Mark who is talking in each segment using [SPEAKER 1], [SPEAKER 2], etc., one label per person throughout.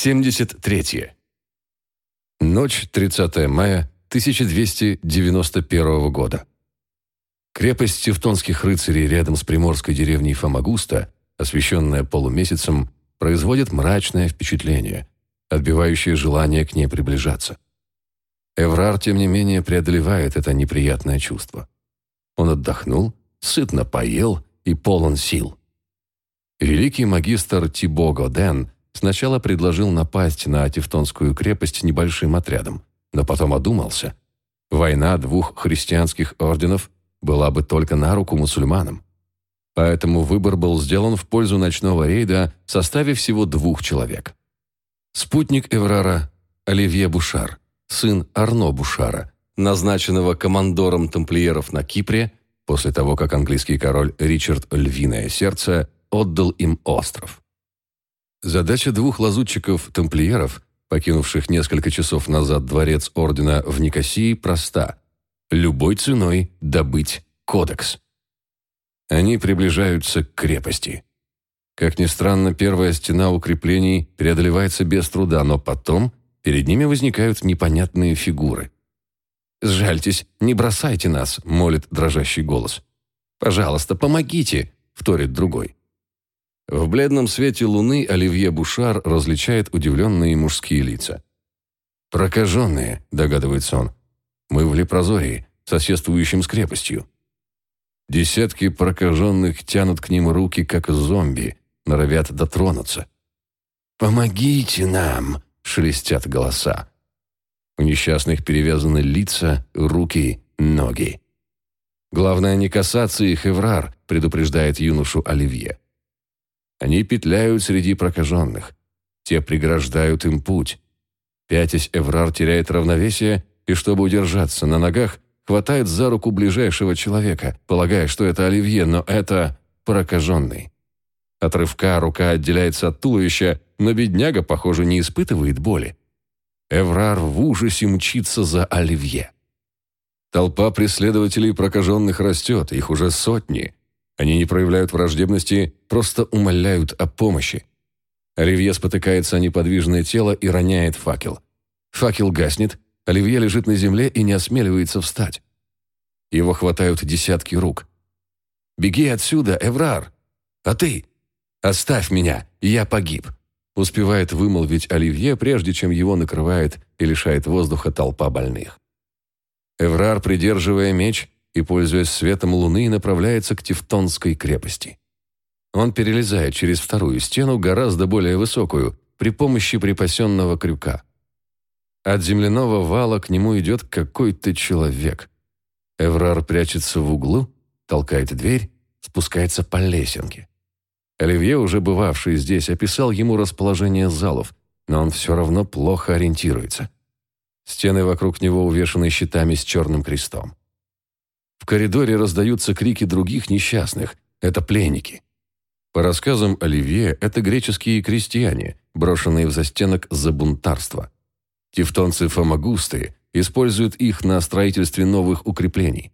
[SPEAKER 1] 73. Ночь 30 мая 1291 года. Крепость тевтонских рыцарей рядом с приморской деревней Фомагуста, освещенная полумесяцем, производит мрачное впечатление, отбивающее желание к ней приближаться. Эврар, тем не менее, преодолевает это неприятное чувство. Он отдохнул, сытно поел и полон сил. Великий магистр Тибо Годен – Сначала предложил напасть на Тевтонскую крепость небольшим отрядом, но потом одумался. Война двух христианских орденов была бы только на руку мусульманам. Поэтому выбор был сделан в пользу ночного рейда в составе всего двух человек. Спутник Эврара Оливье Бушар, сын Арно Бушара, назначенного командором тамплиеров на Кипре после того, как английский король Ричард Львиное Сердце отдал им остров. Задача двух лазутчиков-тамплиеров, покинувших несколько часов назад дворец ордена в Никосии, проста. Любой ценой добыть кодекс. Они приближаются к крепости. Как ни странно, первая стена укреплений преодолевается без труда, но потом перед ними возникают непонятные фигуры. «Сжальтесь, не бросайте нас», — молит дрожащий голос. «Пожалуйста, помогите», — вторит другой. В бледном свете луны Оливье Бушар различает удивленные мужские лица. «Прокаженные», — догадывается он. «Мы в Лепрозории, соседствующем с крепостью». Десятки прокаженных тянут к ним руки, как зомби, норовят дотронуться. «Помогите нам!» — шелестят голоса. У несчастных перевязаны лица, руки, ноги. «Главное не касаться их, Эврар», — предупреждает юношу Оливье. Они петляют среди прокаженных. Те преграждают им путь. Пятясь, Эврар теряет равновесие и, чтобы удержаться на ногах, хватает за руку ближайшего человека, полагая, что это Оливье, но это прокаженный. От рывка рука отделяется от туловища, но бедняга, похоже, не испытывает боли. Эврар в ужасе мчится за Оливье. Толпа преследователей прокаженных растет, их уже сотни. Они не проявляют враждебности, просто умоляют о помощи. Оливье спотыкается о неподвижное тело и роняет факел. Факел гаснет, Оливье лежит на земле и не осмеливается встать. Его хватают десятки рук. «Беги отсюда, Эврар!» «А ты?» «Оставь меня, я погиб!» Успевает вымолвить Оливье, прежде чем его накрывает и лишает воздуха толпа больных. Эврар, придерживая меч, и, пользуясь светом луны, направляется к Тевтонской крепости. Он перелезает через вторую стену, гораздо более высокую, при помощи припасенного крюка. От земляного вала к нему идет какой-то человек. Эврар прячется в углу, толкает дверь, спускается по лесенке. Оливье, уже бывавший здесь, описал ему расположение залов, но он все равно плохо ориентируется. Стены вокруг него увешаны щитами с черным крестом. В коридоре раздаются крики других несчастных. Это пленники. По рассказам Оливье, это греческие крестьяне, брошенные в застенок за бунтарство. Тевтонцы Фомагусты используют их на строительстве новых укреплений.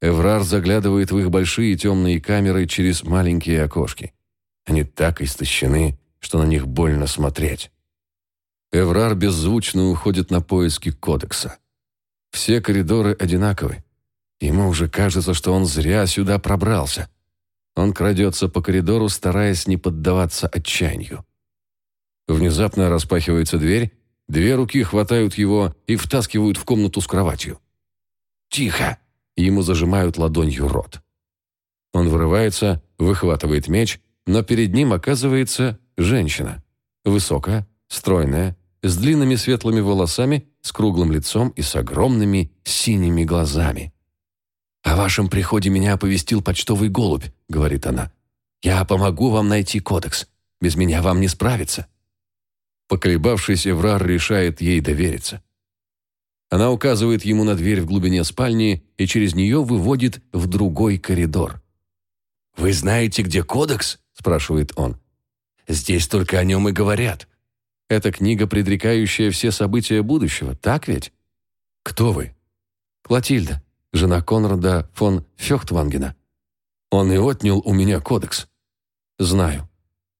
[SPEAKER 1] Эврар заглядывает в их большие темные камеры через маленькие окошки. Они так истощены, что на них больно смотреть. Эврар беззвучно уходит на поиски кодекса. Все коридоры одинаковы. Ему уже кажется, что он зря сюда пробрался. Он крадется по коридору, стараясь не поддаваться отчаянию. Внезапно распахивается дверь, две руки хватают его и втаскивают в комнату с кроватью. «Тихо!» Ему зажимают ладонью рот. Он вырывается, выхватывает меч, но перед ним оказывается женщина. Высокая, стройная, с длинными светлыми волосами, с круглым лицом и с огромными синими глазами. «О вашем приходе меня оповестил почтовый голубь», — говорит она. «Я помогу вам найти кодекс. Без меня вам не справиться». Поколебавшись, Эврар решает ей довериться. Она указывает ему на дверь в глубине спальни и через нее выводит в другой коридор. «Вы знаете, где кодекс?» – спрашивает он. «Здесь только о нем и говорят. Это книга, предрекающая все события будущего, так ведь?» «Кто вы?» «Клотильда жена Конрада фон Фехтвангена. Он и отнял у меня кодекс. Знаю.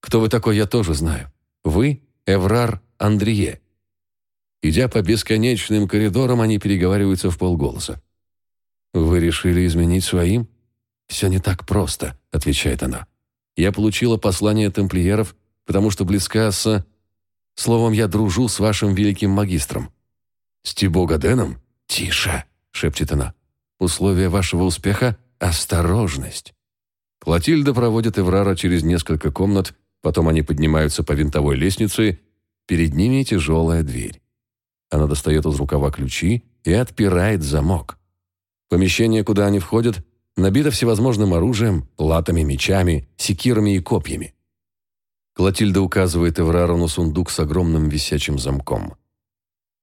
[SPEAKER 1] Кто вы такой, я тоже знаю. Вы Эврар Андрие. Идя по бесконечным коридорам, они переговариваются в полголоса. «Вы решили изменить своим?» «Все не так просто», — отвечает она. «Я получила послание тамплиеров, потому что близка с... Словом, я дружу с вашим великим магистром». «С Тибо Гаденом?» «Тише», — шепчет она. «Условия вашего успеха — осторожность». Клотильда проводит Эврара через несколько комнат, потом они поднимаются по винтовой лестнице, перед ними тяжелая дверь. Она достает из рукава ключи и отпирает замок. Помещение, куда они входят, набито всевозможным оружием, латами, мечами, секирами и копьями. Клотильда указывает Эврару на сундук с огромным висячим замком.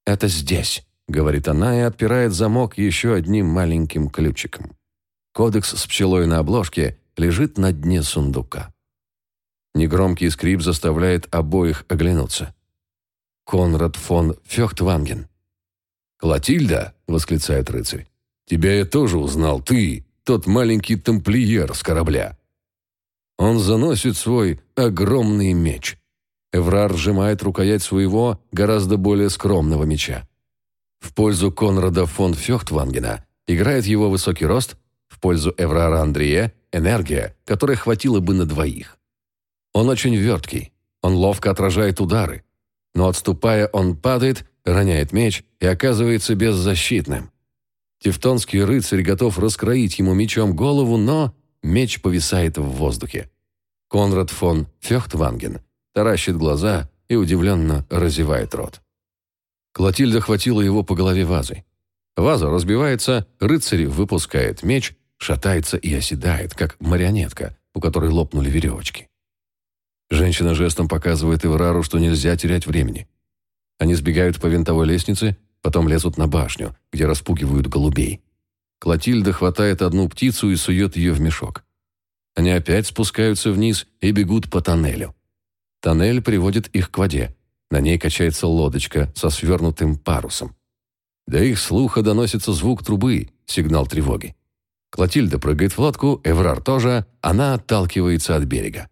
[SPEAKER 1] «Это здесь», — говорит она и отпирает замок еще одним маленьким ключиком. Кодекс с пчелой на обложке лежит на дне сундука. Негромкий скрип заставляет обоих оглянуться. Конрад фон Фехтванген. «Клотильда!» — восклицает рыцарь. «Тебя я тоже узнал, ты, тот маленький тамплиер с корабля». Он заносит свой огромный меч. Эврар сжимает рукоять своего гораздо более скромного меча. В пользу Конрада фон Фехтвангена играет его высокий рост, в пользу Эврара Андрея – энергия, которой хватило бы на двоих. Он очень верткий, он ловко отражает удары, но отступая он падает, роняет меч и оказывается беззащитным. Тевтонский рыцарь готов раскроить ему мечом голову, но меч повисает в воздухе. Конрад фон Фехтванген таращит глаза и удивленно разевает рот. Клотильда хватила его по голове вазой. Ваза разбивается, рыцарь выпускает меч, шатается и оседает, как марионетка, у которой лопнули веревочки. Женщина жестом показывает Эврару, что нельзя терять времени. Они сбегают по винтовой лестнице, потом лезут на башню, где распугивают голубей. Клотильда хватает одну птицу и сует ее в мешок. Они опять спускаются вниз и бегут по тоннелю. Тоннель приводит их к воде. На ней качается лодочка со свернутым парусом. До их слуха доносится звук трубы, сигнал тревоги. Клотильда прыгает в лодку, Эврар тоже, она отталкивается от берега.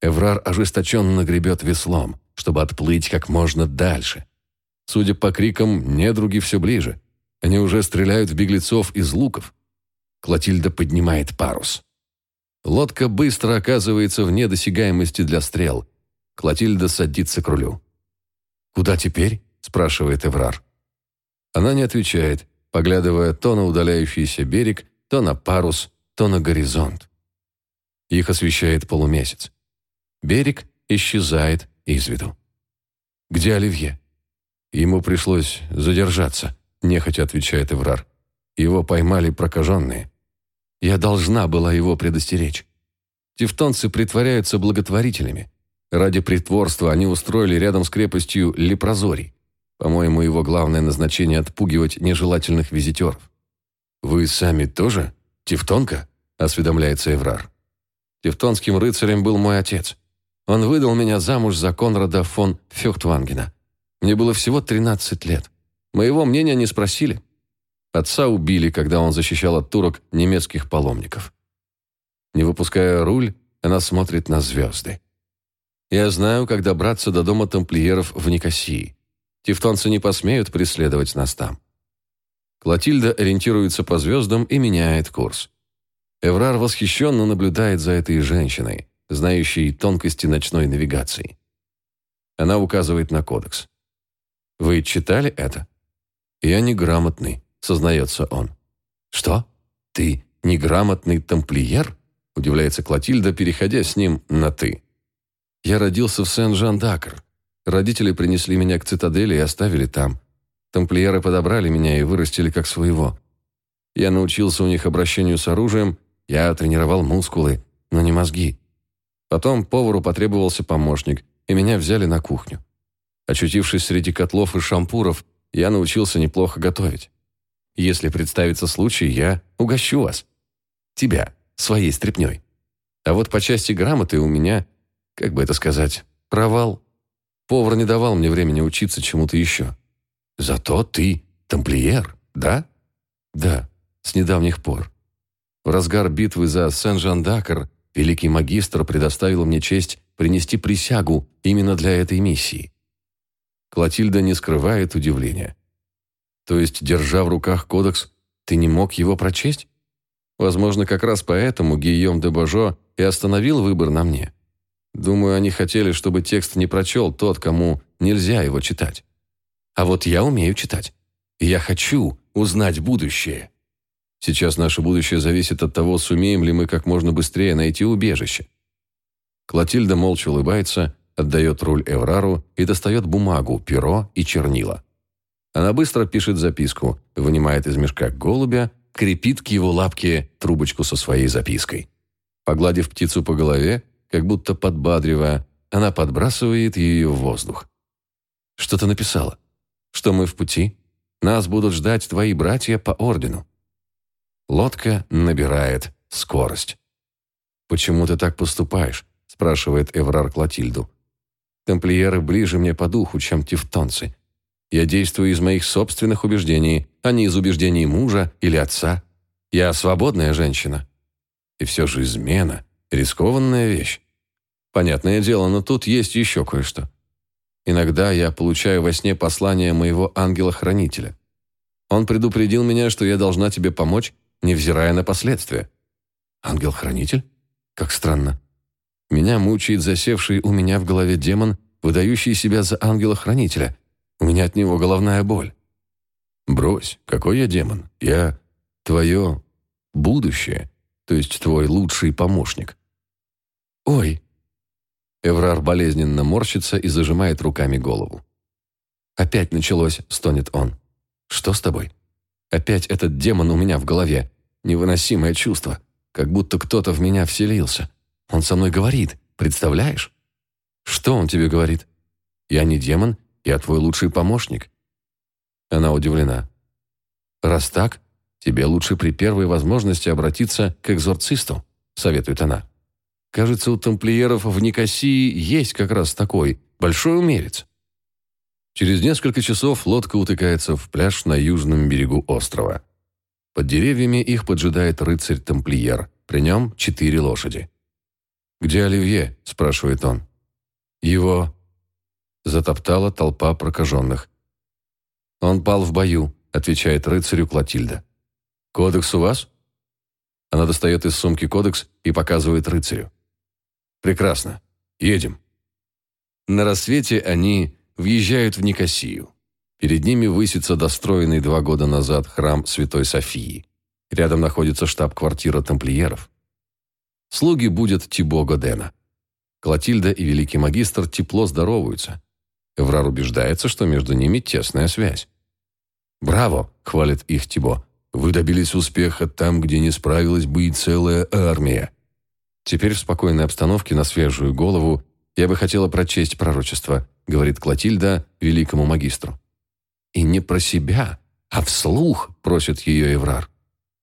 [SPEAKER 1] Эврар ожесточенно гребет веслом, чтобы отплыть как можно дальше. Судя по крикам, недруги все ближе. Они уже стреляют в беглецов из луков. Клотильда поднимает парус. Лодка быстро оказывается вне досягаемости для стрел. Клотильда садится к рулю. «Куда теперь?» – спрашивает Эврар. Она не отвечает, поглядывая то на удаляющийся берег, то на парус, то на горизонт. Их освещает полумесяц. Берег исчезает из виду. «Где Оливье?» Ему пришлось задержаться, нехотя отвечает Эврар. Его поймали прокаженные. Я должна была его предостеречь. Тевтонцы притворяются благотворителями. Ради притворства они устроили рядом с крепостью Лепрозорий. По-моему, его главное назначение – отпугивать нежелательных визитеров. «Вы сами тоже? Тевтонка?» – осведомляется Эврар. Тевтонским рыцарем был мой отец. Он выдал меня замуж за Конрада фон Фюхтвангена. Мне было всего 13 лет. Моего мнения не спросили. Отца убили, когда он защищал от турок немецких паломников. Не выпуская руль, она смотрит на звезды. Я знаю, как добраться до дома тамплиеров в Никосии. Тевтонцы не посмеют преследовать нас там. Клотильда ориентируется по звездам и меняет курс. Эврар восхищенно наблюдает за этой женщиной знающий тонкости ночной навигации. Она указывает на кодекс. «Вы читали это?» «Я неграмотный», — сознается он. «Что? Ты неграмотный тамплиер?» — удивляется Клотильда, переходя с ним на «ты». «Я родился в Сен-Жан-Дакр. Родители принесли меня к цитадели и оставили там. Тамплиеры подобрали меня и вырастили как своего. Я научился у них обращению с оружием, я тренировал мускулы, но не мозги. Потом повару потребовался помощник, и меня взяли на кухню. Очутившись среди котлов и шампуров, я научился неплохо готовить. Если представится случай, я угощу вас. Тебя, своей стряпнёй. А вот по части грамоты у меня, как бы это сказать, провал. Повар не давал мне времени учиться чему-то еще. Зато ты тамплиер, да? Да, с недавних пор. В разгар битвы за Сен-Жан-Дакр Великий магистр предоставил мне честь принести присягу именно для этой миссии. Клотильда не скрывает удивления. То есть, держа в руках кодекс, ты не мог его прочесть? Возможно, как раз поэтому Гийом де Бажо и остановил выбор на мне. Думаю, они хотели, чтобы текст не прочел тот, кому нельзя его читать. А вот я умею читать. Я хочу узнать будущее. Сейчас наше будущее зависит от того, сумеем ли мы как можно быстрее найти убежище. Клотильда молча улыбается, отдает руль Эврару и достает бумагу, перо и чернила. Она быстро пишет записку, вынимает из мешка голубя, крепит к его лапке трубочку со своей запиской. Погладив птицу по голове, как будто подбадривая, она подбрасывает ее в воздух. «Что ты написала? Что мы в пути? Нас будут ждать твои братья по ордену». Лодка набирает скорость. «Почему ты так поступаешь?» – спрашивает Эврар Клотильду. «Тамплиеры ближе мне по духу, чем тевтонцы. Я действую из моих собственных убеждений, а не из убеждений мужа или отца. Я свободная женщина. И все же измена – рискованная вещь. Понятное дело, но тут есть еще кое-что. Иногда я получаю во сне послание моего ангела-хранителя. Он предупредил меня, что я должна тебе помочь, невзирая на последствия. Ангел-хранитель? Как странно. Меня мучает засевший у меня в голове демон, выдающий себя за ангела-хранителя. У меня от него головная боль. Брось, какой я демон? Я твое будущее, то есть твой лучший помощник. Ой. Эврар болезненно морщится и зажимает руками голову. Опять началось, стонет он. Что с тобой? Опять этот демон у меня в голове. Невыносимое чувство, как будто кто-то в меня вселился. Он со мной говорит, представляешь? Что он тебе говорит? Я не демон, я твой лучший помощник. Она удивлена. Раз так, тебе лучше при первой возможности обратиться к экзорцисту, советует она. Кажется, у тамплиеров в Никосии есть как раз такой большой умерец. Через несколько часов лодка утыкается в пляж на южном берегу острова. Под деревьями их поджидает рыцарь-тамплиер. При нем четыре лошади. «Где Оливье?» – спрашивает он. «Его...» – затоптала толпа прокаженных. «Он пал в бою», – отвечает рыцарю Клотильда. «Кодекс у вас?» Она достает из сумки кодекс и показывает рыцарю. «Прекрасно. Едем». На рассвете они въезжают в Никосию. Перед ними высится достроенный два года назад храм Святой Софии. Рядом находится штаб-квартира тамплиеров. Слуги будут Тибо Годена. Клотильда и великий магистр тепло здороваются. Эврар убеждается, что между ними тесная связь. «Браво!» — хвалит их Тибо. «Вы добились успеха там, где не справилась бы и целая армия». Теперь в спокойной обстановке на свежую голову я бы хотела прочесть пророчество, говорит Клотильда великому магистру. И не про себя, а вслух, просит ее Еврар.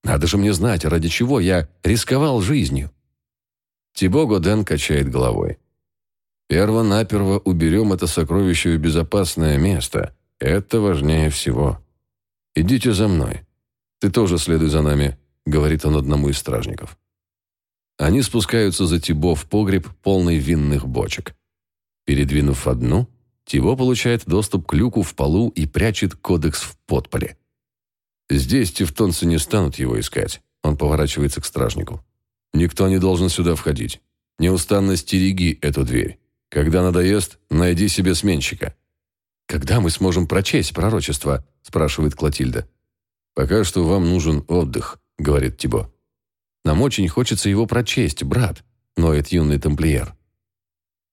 [SPEAKER 1] Надо же мне знать, ради чего я рисковал жизнью. Тибо Годен качает головой. Перво-наперво уберем это сокровище в безопасное место. Это важнее всего. Идите за мной. Ты тоже следуй за нами, говорит он одному из стражников. Они спускаются за Тибо в погреб, полный винных бочек. Передвинув одну, Тиво получает доступ к люку в полу и прячет кодекс в подполе. Здесь тевтонцы не станут его искать. Он поворачивается к стражнику. Никто не должен сюда входить. Неустанно стереги эту дверь. Когда надоест, найди себе сменщика. Когда мы сможем прочесть пророчество? спрашивает Клотильда. Пока что вам нужен отдых, говорит Тибо. Нам очень хочется его прочесть, брат, ноет юный тамплиер.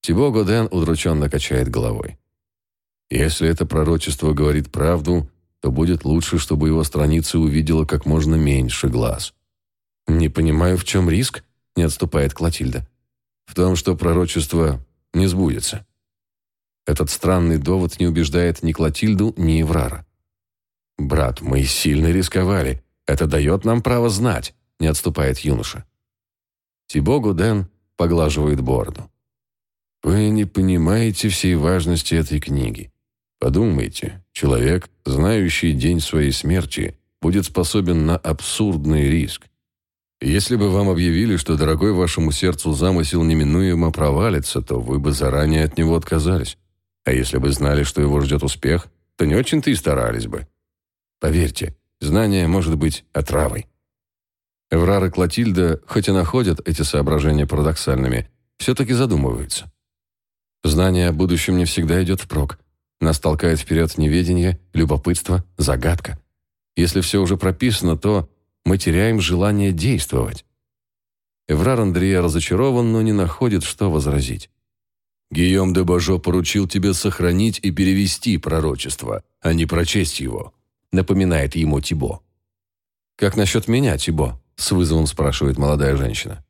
[SPEAKER 1] Тибо Годен удрученно качает головой. Если это пророчество говорит правду, то будет лучше, чтобы его страницы увидела как можно меньше глаз. «Не понимаю, в чем риск?» – не отступает Клотильда. «В том, что пророчество не сбудется». Этот странный довод не убеждает ни Клотильду, ни Еврара. «Брат, мы сильно рисковали. Это дает нам право знать», – не отступает юноша. Тибо Гуден поглаживает бороду. «Вы не понимаете всей важности этой книги. Подумайте, человек, знающий день своей смерти, будет способен на абсурдный риск. Если бы вам объявили, что дорогой вашему сердцу замысел неминуемо провалится, то вы бы заранее от него отказались. А если бы знали, что его ждет успех, то не очень-то и старались бы. Поверьте, знание может быть отравой. Эврар и Клотильда, хоть и находят эти соображения парадоксальными, все-таки задумываются. Знание о будущем не всегда идет впрок. Нас толкает вперед неведение, любопытство, загадка. Если все уже прописано, то мы теряем желание действовать. Эврар Андрея разочарован, но не находит, что возразить. «Гийом де Бажо поручил тебе сохранить и перевести пророчество, а не прочесть его», напоминает ему Тибо. «Как насчет меня, Тибо?» с вызовом спрашивает молодая женщина.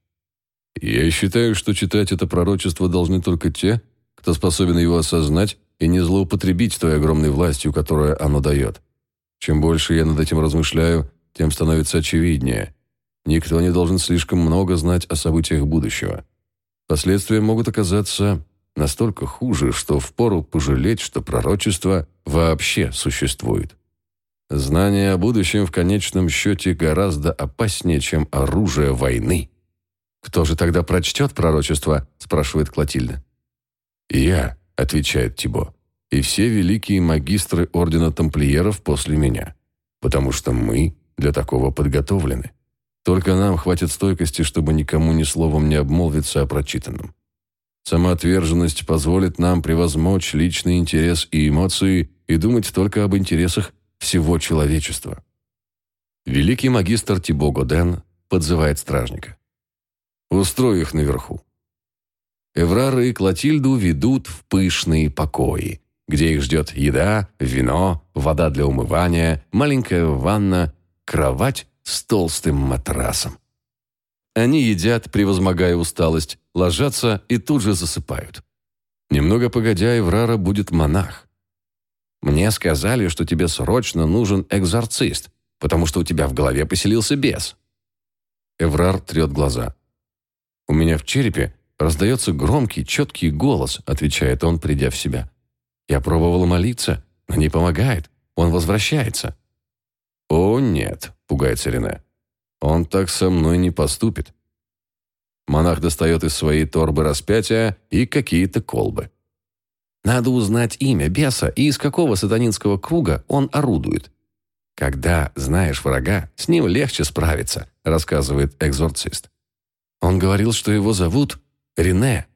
[SPEAKER 1] «Я считаю, что читать это пророчество должны только те, кто способен его осознать и не злоупотребить той огромной властью, которую оно дает. Чем больше я над этим размышляю, тем становится очевиднее. Никто не должен слишком много знать о событиях будущего. Последствия могут оказаться настолько хуже, что впору пожалеть, что пророчество вообще существует. Знание о будущем в конечном счете гораздо опаснее, чем оружие войны. «Кто же тогда прочтет пророчество?» – спрашивает Клотильда. «Я», – отвечает Тибо, – «и все великие магистры Ордена Тамплиеров после меня, потому что мы для такого подготовлены. Только нам хватит стойкости, чтобы никому ни словом не обмолвиться о прочитанном. Самоотверженность позволит нам превозмочь личный интерес и эмоции и думать только об интересах всего человечества. Великий магистр Тибо Годен подзывает стражника. «Устрой их наверху». Эврара и Клотильду ведут в пышные покои, где их ждет еда, вино, вода для умывания, маленькая ванна, кровать с толстым матрасом. Они едят, превозмогая усталость, ложатся и тут же засыпают. Немного погодя, Эврара будет монах. Мне сказали, что тебе срочно нужен экзорцист, потому что у тебя в голове поселился бес». Эврар трет глаза. «У меня в черепе раздается громкий, четкий голос», отвечает он, придя в себя. «Я пробовала молиться, но не помогает. Он возвращается». «О, нет», — пугается Рене. «Он так со мной не поступит». Монах достает из своей торбы распятия и какие-то колбы. Надо узнать имя беса и из какого сатанинского круга он орудует. Когда знаешь врага, с ним легче справиться, рассказывает экзорцист. Он говорил, что его зовут Рене.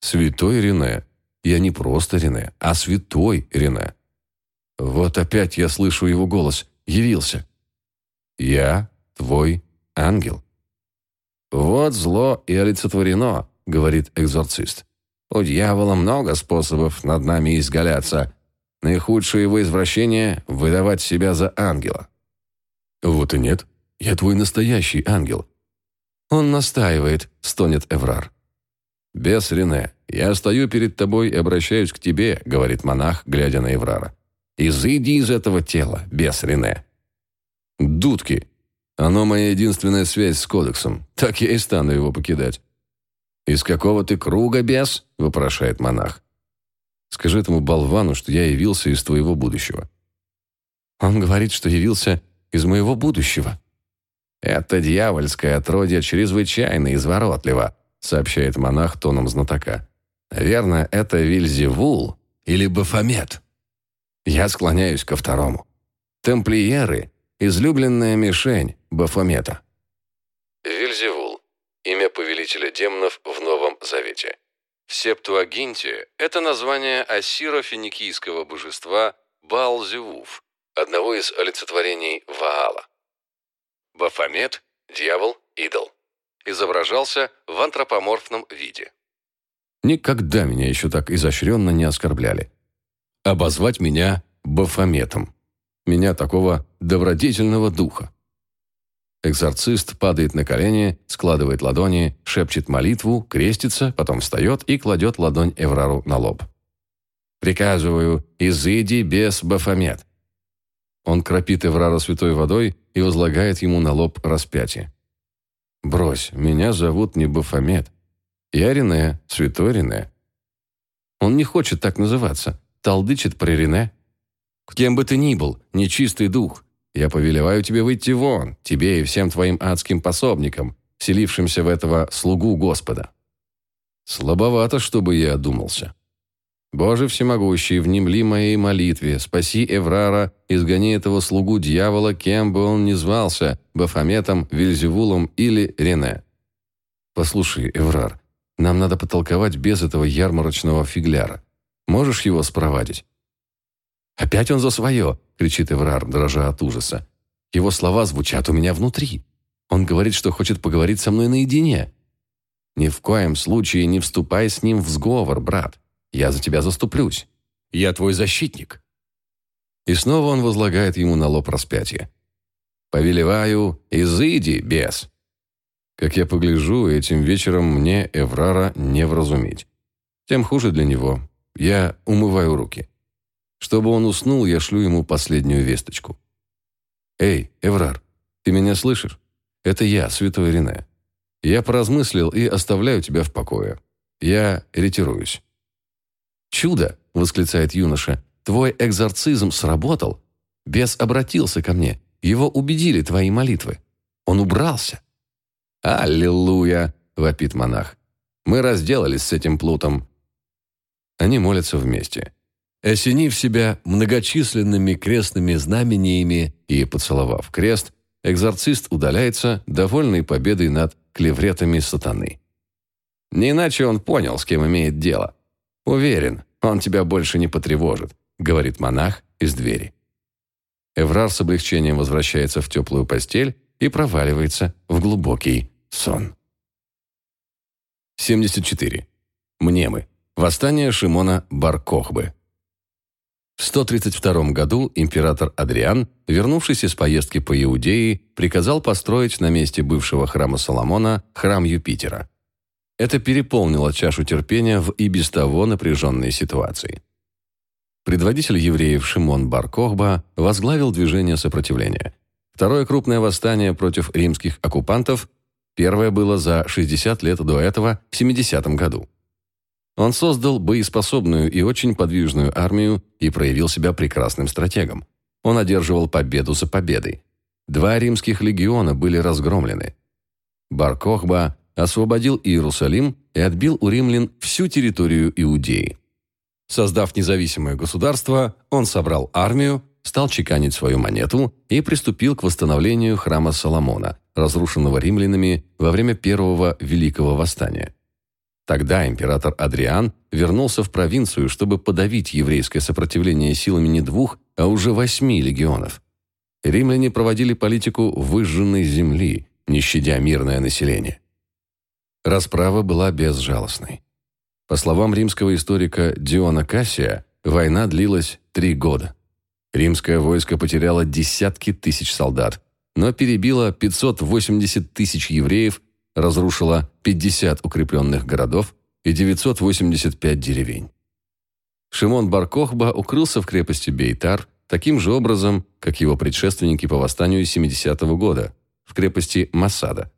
[SPEAKER 1] Святой Рене. Я не просто Рене, а святой Рене. Вот опять я слышу его голос. Явился. Я твой ангел. Вот зло и олицетворено, говорит экзорцист. У дьявола много способов над нами изгаляться. Наихудшее его извращение – выдавать себя за ангела. Вот и нет. Я твой настоящий ангел. Он настаивает, стонет Эврар. «Бес Рене, я стою перед тобой и обращаюсь к тебе», — говорит монах, глядя на Эврара. «Изыди из этого тела, бес Рене». «Дудки. Оно моя единственная связь с кодексом. Так я и стану его покидать. «Из какого ты круга, бес?» – вопрошает монах. «Скажи этому болвану, что я явился из твоего будущего». «Он говорит, что явился из моего будущего». «Это дьявольское отродье чрезвычайно изворотливо», – сообщает монах тоном знатока. «Верно, это Вильзевул или Бафомет?» Я склоняюсь ко второму. Темплиеры – излюбленная мишень Бафомета.
[SPEAKER 2] Вильзевул повелителя демонов в Новом Завете. В Септуагинте это название ассиро-финикийского божества Баал-Зевуф, одного из олицетворений Ваала. Бафомет – дьявол, идол. Изображался в антропоморфном виде.
[SPEAKER 1] Никогда меня еще так изощренно не оскорбляли. Обозвать меня Бафометом. Меня такого добродетельного духа. Экзорцист падает на колени, складывает ладони, шепчет молитву, крестится, потом встает и кладет ладонь Эврару на лоб. «Приказываю, изыди без Бафомет». Он кропит Эврара святой водой и возлагает ему на лоб распятие. «Брось, меня зовут не Бафомет. Я Рене, святой Рене». Он не хочет так называться, толдычит про Рене. «Кем бы ты ни был, нечистый дух, я повелеваю тебе выйти вон, тебе и всем твоим адским пособникам, селившимся в этого слугу Господа». Слабовато, чтобы я одумался. Боже всемогущий, внемли моей молитве, спаси Эврара, изгони этого слугу дьявола, кем бы он ни звался, Бафометом, Вильзевулом или Рене. Послушай, Эврар, нам надо потолковать без этого ярмарочного фигляра. Можешь его спровадить? «Опять он за свое!» — кричит Эврар, дрожа от ужаса. Его слова звучат у меня внутри. Он говорит, что хочет поговорить со мной наедине. Ни в коем случае не вступай с ним в сговор, брат. Я за тебя заступлюсь. Я твой защитник». И снова он возлагает ему на лоб распятие. «Повелеваю, изыди, бес!» Как я погляжу, этим вечером мне Эврара не вразумить. Тем хуже для него. Я умываю руки. Чтобы он уснул, я шлю ему последнюю весточку. «Эй, Эврар, ты меня слышишь? Это я, святой Рене. Я поразмыслил и оставляю тебя в покое. Я ретируюсь». «Чудо!» — восклицает юноша. «Твой экзорцизм сработал. Бес обратился ко мне. Его убедили твои молитвы. Он убрался». «Аллилуйя!» — вопит монах. «Мы разделались с этим плутом». Они молятся вместе. Осенив себя многочисленными крестными знамениями и поцеловав крест, экзорцист удаляется, довольный победой над клевретами сатаны. Не иначе он понял, с кем имеет дело. «Уверен, он тебя больше не потревожит», — говорит монах из двери. Эврар с облегчением возвращается в теплую постель и проваливается в глубокий сон. 74. Мнемы. Восстание Шимона Баркохбы. В 132 году император Адриан, вернувшись из поездки по Иудее, приказал построить на месте бывшего храма Соломона храм Юпитера. Это переполнило чашу терпения в и без того напряженной ситуации. Предводитель евреев Шимон Бар-Кохба возглавил движение сопротивления. Второе крупное восстание против римских оккупантов, первое было за 60 лет до этого, в 70 году. Он создал боеспособную и очень подвижную армию и проявил себя прекрасным стратегом. Он одерживал победу за победой. Два римских легиона были разгромлены. Бар-Кохба освободил Иерусалим и отбил у римлян всю территорию Иудеи. Создав независимое государство, он собрал армию, стал чеканить свою монету и приступил к восстановлению храма Соломона, разрушенного римлянами во время Первого Великого Восстания. Тогда император Адриан вернулся в провинцию, чтобы подавить еврейское сопротивление силами не двух, а уже восьми легионов. Римляне проводили политику выжженной земли, не щадя мирное население. Расправа была безжалостной. По словам римского историка Диона Кассия, война длилась три года. Римское войско потеряло десятки тысяч солдат, но перебило 580 тысяч евреев, разрушило 50 укрепленных городов и 985 деревень. Шимон Баркохба укрылся в крепости Бейтар таким же образом, как его предшественники по восстанию 70-го года, в крепости Масада.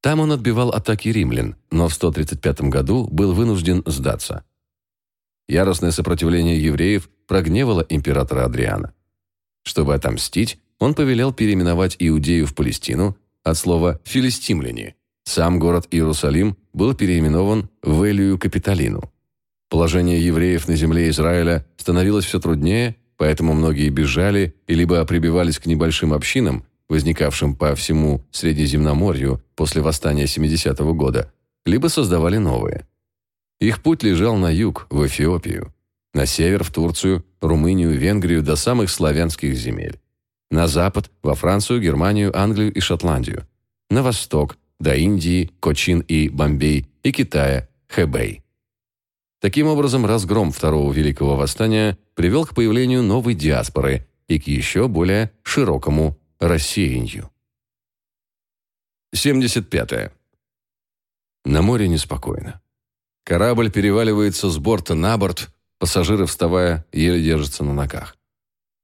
[SPEAKER 1] Там он отбивал атаки римлян, но в 135 году был вынужден сдаться. Яростное сопротивление евреев прогневало императора Адриана. Чтобы отомстить, он повелел переименовать Иудею в Палестину от слова «филистимляне». Сам город Иерусалим был переименован в Элию Капитолину. Положение евреев на земле Израиля становилось все труднее, поэтому многие бежали и либо прибивались к небольшим общинам, возникавшим по всему Средиземноморью после восстания 70-го года, либо создавали новые. Их путь лежал на юг, в Эфиопию, на север, в Турцию, Румынию, Венгрию до самых славянских земель, на запад, во Францию, Германию, Англию и Шотландию, на восток, до Индии, Кочин и Бомбей, и Китая, Хэбэй. Таким образом, разгром Второго Великого Восстания привел к появлению новой диаспоры и к еще более широкому рассеянию. 75. -е. На море неспокойно. Корабль переваливается с борта на борт, пассажиры, вставая, еле держатся на ногах.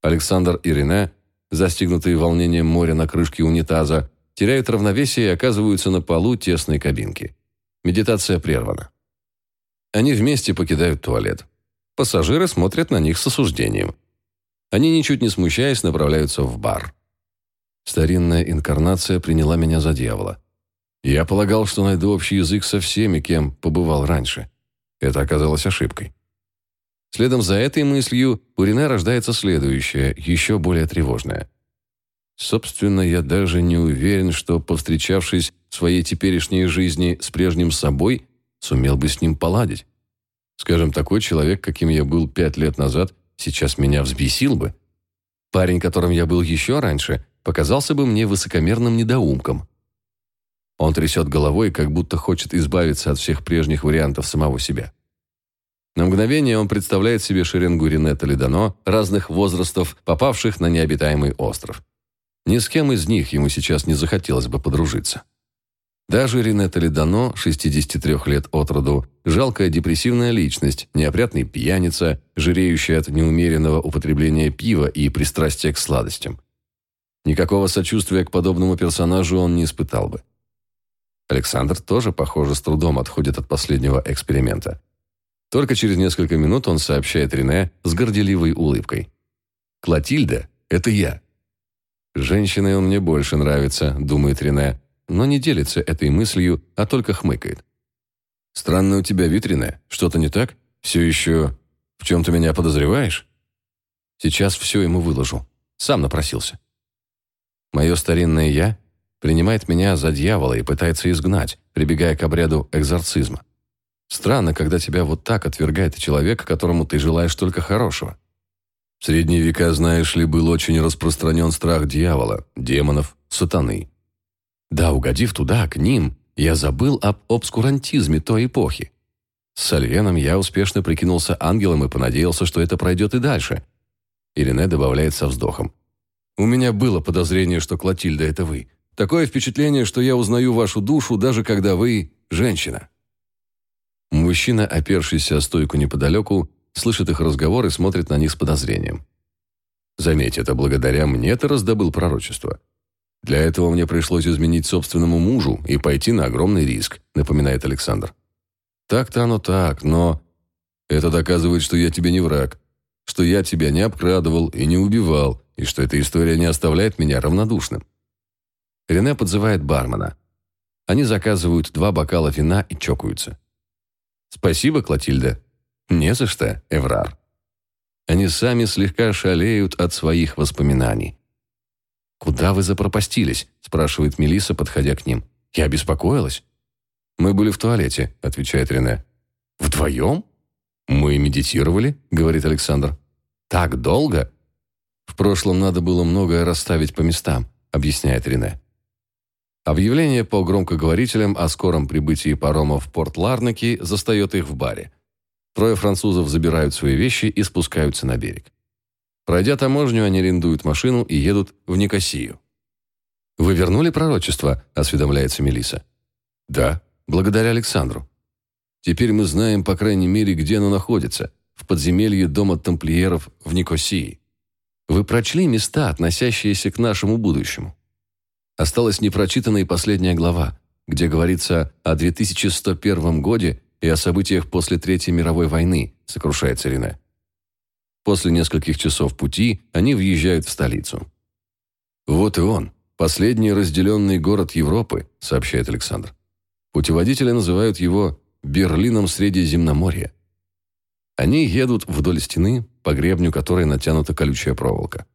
[SPEAKER 1] Александр и Рене, застигнутые волнением моря на крышке унитаза, теряют равновесие и оказываются на полу тесной кабинки. Медитация прервана. Они вместе покидают туалет. Пассажиры смотрят на них с осуждением. Они, ничуть не смущаясь, направляются в бар. Старинная инкарнация приняла меня за дьявола. Я полагал, что найду общий язык со всеми, кем побывал раньше. Это оказалось ошибкой. Следом за этой мыслью у Рене рождается следующее, еще более тревожное. Собственно, я даже не уверен, что, повстречавшись в своей теперешней жизни с прежним собой, сумел бы с ним поладить. Скажем, такой человек, каким я был пять лет назад, сейчас меня взбесил бы. Парень, которым я был еще раньше, показался бы мне высокомерным недоумком. Он трясет головой, как будто хочет избавиться от всех прежних вариантов самого себя. На мгновение он представляет себе шеренгу Рене Толедано разных возрастов, попавших на необитаемый остров. Ни с кем из них ему сейчас не захотелось бы подружиться. Даже Рене Толедано, 63 лет от роду, жалкая депрессивная личность, неопрятный пьяница, жиреющий от неумеренного употребления пива и пристрастия к сладостям. Никакого сочувствия к подобному персонажу он не испытал бы. Александр тоже, похоже, с трудом отходит от последнего эксперимента. Только через несколько минут он сообщает Рене с горделивой улыбкой. «Клотильда – это я». «Женщиной он мне больше нравится», – думает Рене, но не делится этой мыслью, а только хмыкает. «Странный у тебя вид, Рене. Что-то не так? Все еще в чем-то меня подозреваешь?» «Сейчас все ему выложу. Сам напросился». Мое старинное «я» принимает меня за дьявола и пытается изгнать, прибегая к обряду экзорцизма. Странно, когда тебя вот так отвергает человек, которому ты желаешь только хорошего. В средние века, знаешь ли, был очень распространен страх дьявола, демонов, сатаны. Да, угодив туда, к ним, я забыл об обскурантизме той эпохи. С Сальвеном я успешно прикинулся ангелом и понадеялся, что это пройдет и дальше. Ирине добавляет со вздохом. «У меня было подозрение, что Клотильда – это вы. Такое впечатление, что я узнаю вашу душу, даже когда вы – женщина». Мужчина, опершийся о стойку неподалеку, слышит их разговор и смотрит на них с подозрением. Заметь, это благодаря мне ты раздобыл пророчество. Для этого мне пришлось изменить собственному мужу и пойти на огромный риск, напоминает Александр. Так-то оно так, но это доказывает, что я тебе не враг, что я тебя не обкрадывал и не убивал, и что эта история не оставляет меня равнодушным. Рене подзывает бармена. Они заказывают два бокала вина и чокаются. «Спасибо, Клотильда». «Не за что, Эврар». Они сами слегка шалеют от своих воспоминаний. «Куда вы запропастились?» – спрашивает Мелиса, подходя к ним. «Я беспокоилась». «Мы были в туалете», – отвечает Рене. «Вдвоем?» «Мы медитировали», – говорит Александр. «Так долго?» «В прошлом надо было многое расставить по местам», – объясняет Рене. Объявление по громкоговорителям о скором прибытии парома в порт Ларнаки застает их в баре. Трое французов забирают свои вещи и спускаются на берег. Пройдя таможню, они арендуют машину и едут в Никосию. «Вы вернули пророчество?» – осведомляется Мелиса. «Да, благодаря Александру. Теперь мы знаем, по крайней мере, где оно находится – в подземелье дома тамплиеров в Никосии. Вы прочли места, относящиеся к нашему будущему?» Осталась непрочитанной последняя глава, где говорится о 2101 годе и о событиях после Третьей мировой войны, сокрушается Рене. После нескольких часов пути они въезжают в столицу. «Вот и он, последний разделенный город Европы», сообщает Александр. Путеводители называют его Берлином Средиземноморья. Они едут вдоль стены, по гребню которой натянута колючая проволока.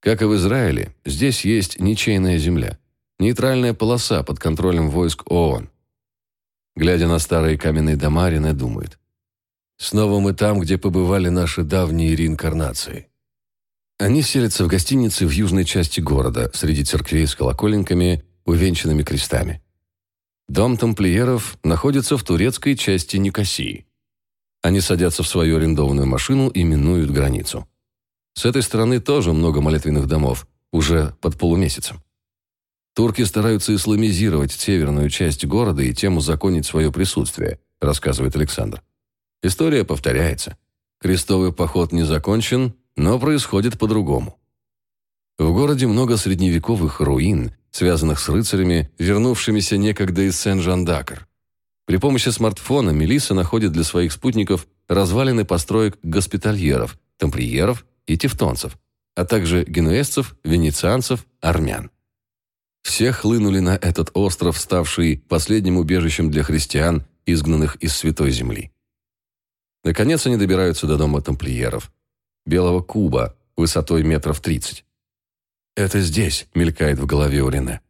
[SPEAKER 1] Как и в Израиле, здесь есть ничейная земля, нейтральная полоса под контролем войск ООН. Глядя на старые каменные дома, Рене думает. Снова мы там, где побывали наши давние реинкарнации. Они селятся в гостинице в южной части города, среди церквей с колоколенками, увенчанными крестами. Дом тамплиеров находится в турецкой части Никосии. Они садятся в свою арендованную машину и минуют границу. С этой стороны тоже много молитвенных домов, уже под полумесяцем. Турки стараются исламизировать северную часть города и тем узаконить свое присутствие, рассказывает Александр. История повторяется. Крестовый поход не закончен, но происходит по-другому. В городе много средневековых руин, связанных с рыцарями, вернувшимися некогда из Сен-Жан-Дакр. При помощи смартфона Мелисса находит для своих спутников развалины построек госпитальеров, тамплиеров и тевтонцев, а также генуэзцев, венецианцев, армян. Все хлынули на этот остров, ставший последним убежищем для христиан, изгнанных из Святой Земли. Наконец они добираются до дома тамплиеров. Белого куба, высотой метров тридцать. «Это здесь», — мелькает в голове у Рене.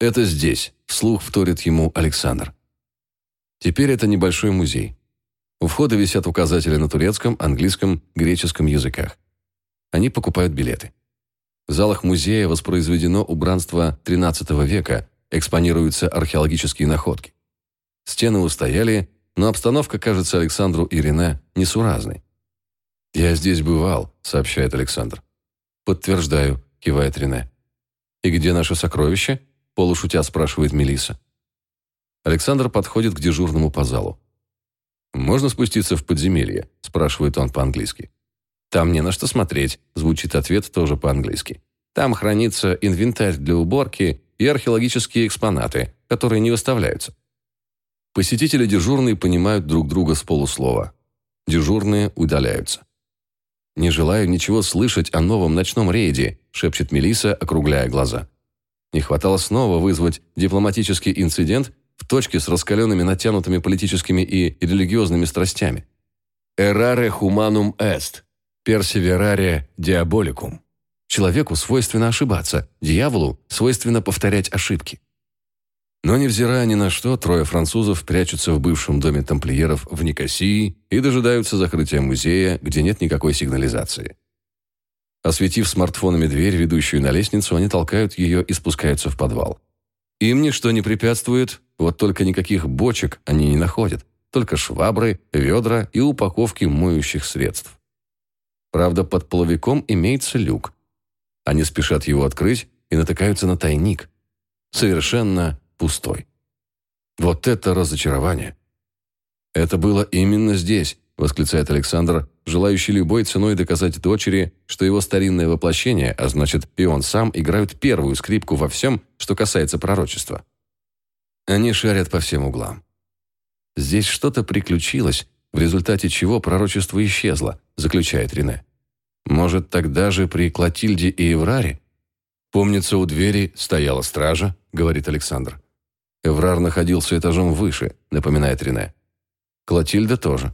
[SPEAKER 1] «Это здесь», — вслух вторит ему Александр. Теперь это небольшой музей. У входа висят указатели на турецком, английском, греческом языках. Они покупают билеты. В залах музея воспроизведено убранство XIII века, экспонируются археологические находки. Стены устояли, но обстановка кажется Александру и Рене несуразной. «Я здесь бывал», — сообщает Александр. «Подтверждаю», — кивает Рене. «И где наше сокровище?» — полушутя спрашивает Мелиса. Александр подходит к дежурному по залу. «Можно спуститься в подземелье?» – спрашивает он по-английски. «Там не на что смотреть», – звучит ответ тоже по-английски. «Там хранится инвентарь для уборки и археологические экспонаты, которые не выставляются». Посетители дежурные понимают друг друга с полуслова. Дежурные удаляются. «Не желаю ничего слышать о новом ночном рейде», – шепчет Мелиса, округляя глаза. Не хватало снова вызвать дипломатический инцидент в точке с раскаленными натянутыми политическими и религиозными страстями. «Errare humanum est, perseverare diabolicum». Человеку свойственно ошибаться, дьяволу свойственно повторять ошибки. Но невзирая ни на что, трое французов прячутся в бывшем доме тамплиеров в Никосии и дожидаются закрытия музея, где нет никакой сигнализации. Осветив смартфонами дверь, ведущую на лестницу, они толкают ее и спускаются в подвал. Им ничто не препятствует, вот только никаких бочек они не находят, только швабры, ведра и упаковки моющих средств. Правда, под половиком имеется люк. Они спешат его открыть и натыкаются на тайник. Совершенно пустой. Вот это разочарование! Это было именно здесь, восклицает Александр, желающий любой ценой доказать дочери, что его старинное воплощение, а значит и он сам, играют первую скрипку во всем, что касается пророчества. Они шарят по всем углам. Здесь что-то приключилось, в результате чего пророчество исчезло, заключает Рене. Может, тогда же при Клотильде и Евраре? Помнится, у двери стояла стража, говорит Александр. Эврар находился этажом выше, напоминает Рене. Клотильда тоже.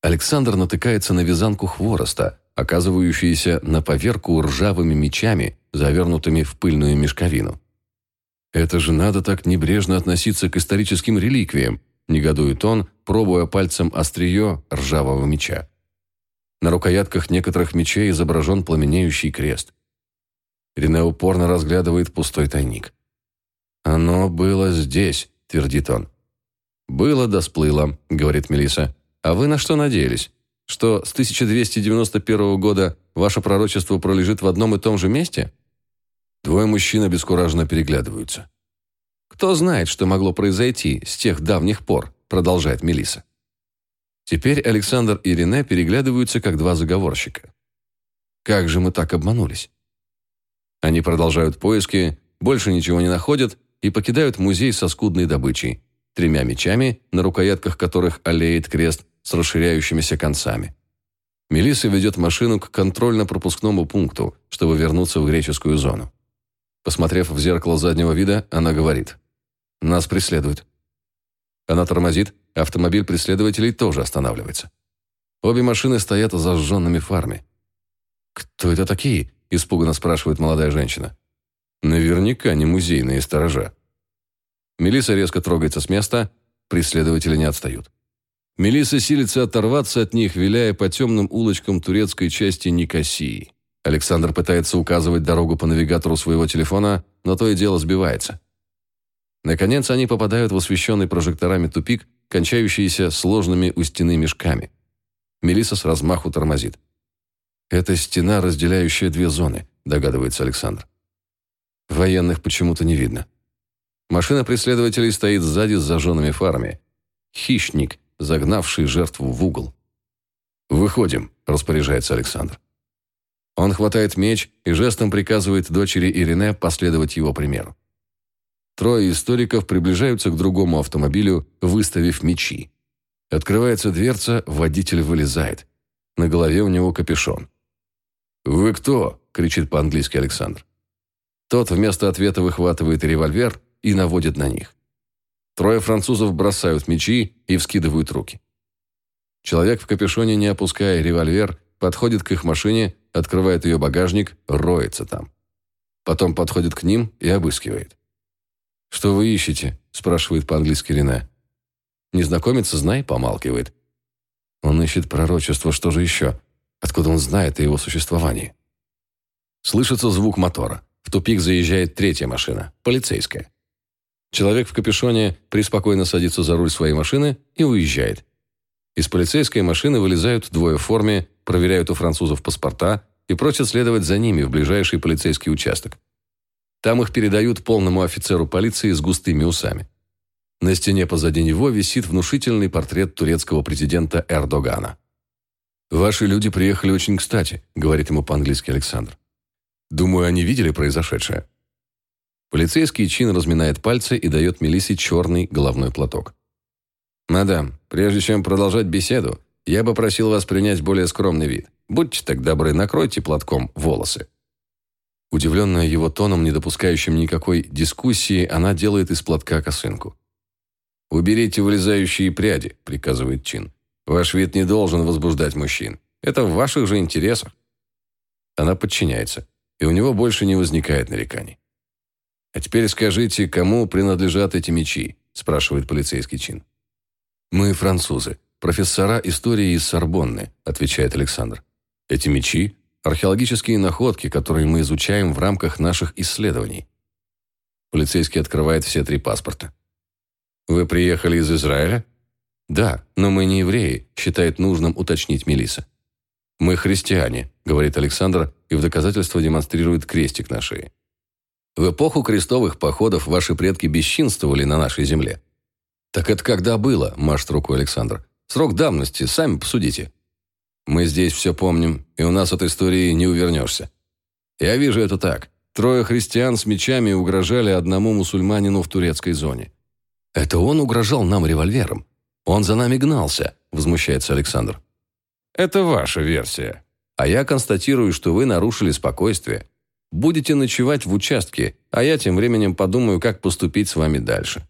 [SPEAKER 1] Александр натыкается на вязанку хвороста, оказывающуюся на поверку ржавыми мечами, завернутыми в пыльную мешковину. «Это же надо так небрежно относиться к историческим реликвиям», негодует он, пробуя пальцем острие ржавого меча. На рукоятках некоторых мечей изображен пламенеющий крест. Рене упорно разглядывает пустой тайник. «Оно было здесь», — твердит он. «Было да сплыло», — говорит Мелиса. «А вы на что надеялись? Что с 1291 года ваше пророчество пролежит в одном и том же месте?» Двое мужчин обескураженно переглядываются. «Кто знает, что могло произойти с тех давних пор», продолжает Мелиса. Теперь Александр и Рене переглядываются, как два заговорщика. Как же мы так обманулись? Они продолжают поиски, больше ничего не находят и покидают музей со скудной добычей, тремя мечами, на рукоятках которых олеет крест с расширяющимися концами. Мелисса ведет машину к контрольно-пропускному пункту, чтобы вернуться в греческую зону. Посмотрев в зеркало заднего вида, она говорит. «Нас преследуют». Она тормозит, автомобиль преследователей тоже останавливается. Обе машины стоят зажженными фарами. «Кто это такие?» – испуганно спрашивает молодая женщина. «Наверняка не музейные сторожа». Мелисса резко трогается с места, преследователи не отстают. Мелисса силится оторваться от них, виляя по темным улочкам турецкой части Никосии. Александр пытается указывать дорогу по навигатору своего телефона, но то и дело сбивается. Наконец они попадают в освещенный прожекторами тупик, кончающийся сложными у стены мешками. Мелисса с размаху тормозит. «Это стена, разделяющая две зоны», – догадывается Александр. Военных почему-то не видно. Машина преследователей стоит сзади с зажженными фарами. Хищник, загнавший жертву в угол. «Выходим», – распоряжается Александр. Он хватает меч и жестом приказывает дочери Ирине последовать его примеру. Трое историков приближаются к другому автомобилю, выставив мечи. Открывается дверца, водитель вылезает. На голове у него капюшон. «Вы кто?» – кричит по-английски Александр. Тот вместо ответа выхватывает револьвер и наводит на них. Трое французов бросают мечи и вскидывают руки. Человек в капюшоне, не опуская револьвер, подходит к их машине, открывает ее багажник, роется там. Потом подходит к ним и обыскивает. «Что вы ищете?» – спрашивает по-английски Рене. Незнакомец, знай, помалкивает. Он ищет пророчество, что же еще? Откуда он знает о его существовании? Слышится звук мотора. В тупик заезжает третья машина, полицейская. Человек в капюшоне преспокойно садится за руль своей машины и уезжает. Из полицейской машины вылезают двое в форме, проверяют у французов паспорта и просят следовать за ними в ближайший полицейский участок. Там их передают полному офицеру полиции с густыми усами. На стене позади него висит внушительный портрет турецкого президента Эрдогана. «Ваши люди приехали очень кстати», — говорит ему по-английски Александр. «Думаю, они видели произошедшее». Полицейский чин разминает пальцы и дает Мелиссе черный головной платок. «Мадам, прежде чем продолжать беседу, я бы просил вас принять более скромный вид. Будьте так добры, накройте платком волосы». Удивленная его тоном, не допускающим никакой дискуссии, она делает из платка косынку. «Уберите вылезающие пряди», – приказывает Чин. «Ваш вид не должен возбуждать мужчин. Это в ваших же интересах». Она подчиняется, и у него больше не возникает нареканий. «А теперь скажите, кому принадлежат эти мечи?» – спрашивает полицейский Чин. «Мы французы, профессора истории из Сорбонны», – отвечает Александр. «Эти мечи – археологические находки, которые мы изучаем в рамках наших исследований». Полицейский открывает все три паспорта. «Вы приехали из Израиля?» «Да, но мы не евреи», считает нужным уточнить Мелиса. «Мы христиане», говорит Александр и в доказательство демонстрирует крестик на шее. В эпоху крестовых походов ваши предки бесчинствовали на нашей земле. Так это когда было, машет рукой Александр. Срок давности, сами посудите. Мы здесь все помним, и у нас от истории не увернешься. Я вижу это так. Трое христиан с мечами угрожали одному мусульманину в турецкой зоне. «Это он угрожал нам револьвером. Он за нами гнался», – возмущается Александр. «Это ваша версия. А я констатирую, что вы нарушили спокойствие. Будете ночевать в участке, а я тем временем подумаю, как поступить с вами дальше».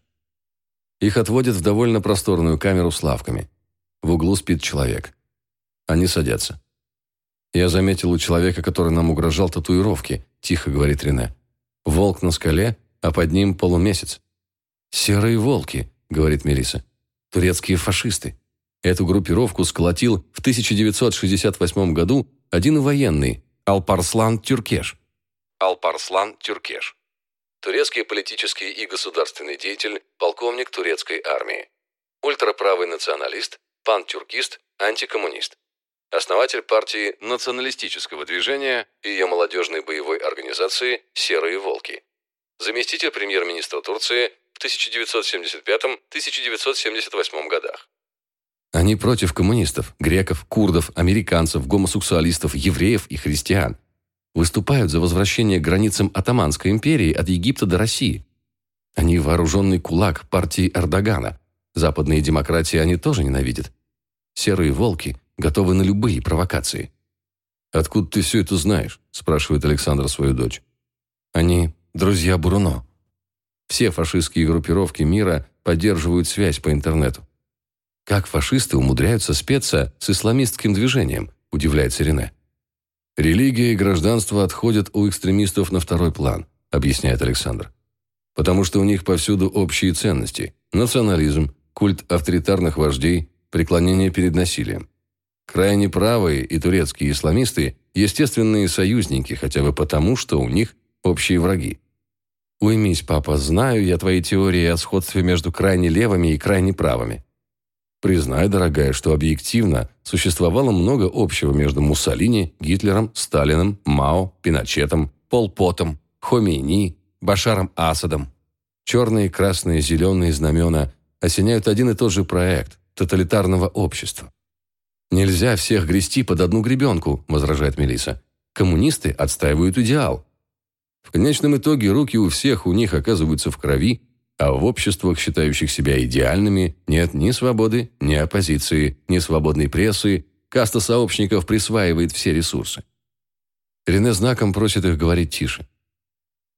[SPEAKER 1] Их отводят в довольно просторную камеру с лавками. В углу спит человек. Они садятся. «Я заметил у человека, который нам угрожал татуировки», – тихо говорит Рене. «Волк на скале, а под ним полумесяц». «Серые волки», — говорит Мелиса. «Турецкие фашисты. Эту группировку сколотил в 1968 году один военный, Алпарслан Тюркеш». Алпарслан Тюркеш. Турецкий политический и государственный деятель, полковник турецкой армии. Ультраправый националист, пантюркист, антикоммунист. Основатель партии националистического движения и ее молодежной боевой организации «Серые волки». Заместитель премьер-министра Турции в 1975-1978 годах. Они против коммунистов, греков, курдов, американцев, гомосексуалистов, евреев и христиан. Выступают за возвращение к границам Атаманской империи от Египта до России. Они вооруженный кулак партии Эрдогана. Западные демократии они тоже ненавидят. Серые волки готовы на любые провокации. «Откуда ты все это знаешь?» – спрашивает Александр свою дочь. «Они друзья Бруно», все фашистские группировки мира поддерживают связь по интернету. Как фашисты умудряются спеться с исламистским движением, удивляется Рене. Религия и гражданство отходят у экстремистов на второй план, объясняет Александр. Потому что у них повсюду общие ценности – национализм, культ авторитарных вождей, преклонение перед насилием. Крайне правые и турецкие исламисты – естественные союзники, хотя бы потому, что у них общие враги. Уймись, папа, знаю я твои теории о сходстве между крайне левыми и крайне правыми. Признай, дорогая, что объективно существовало много общего между Муссолини, Гитлером, Сталиным, Мао, Пиночетом, Полпотом, Хомейни, Башаром Асадом. Черные, красные, зеленые знамена осеняют один и тот же проект тоталитарного общества. «Нельзя всех грести под одну гребенку», – возражает Мелиса. «Коммунисты отстаивают идеал, в конечном итоге руки у всех у них оказываются в крови, а в обществах, считающих себя идеальными, нет ни свободы, ни оппозиции, ни свободной прессы, каста сообщников присваивает все ресурсы. Рене знаком просит их говорить тише.